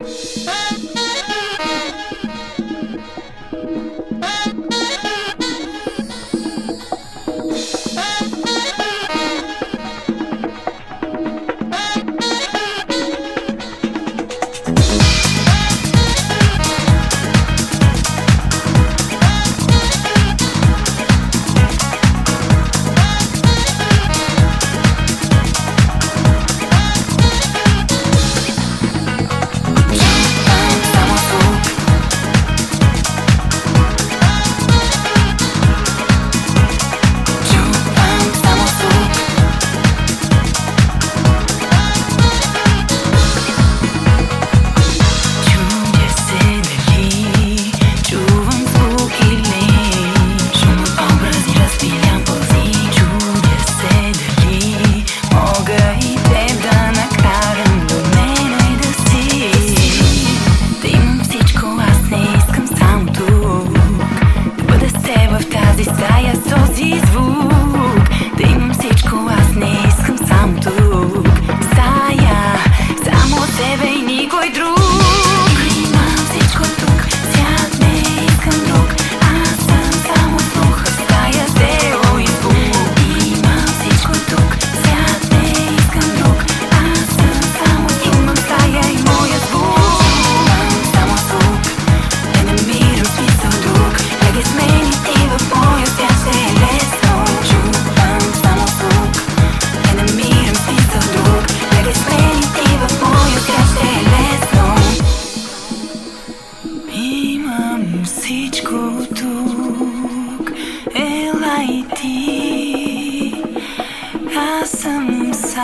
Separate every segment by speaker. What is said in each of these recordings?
Speaker 1: Аз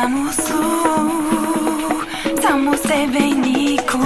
Speaker 1: samo su, samo sebe niko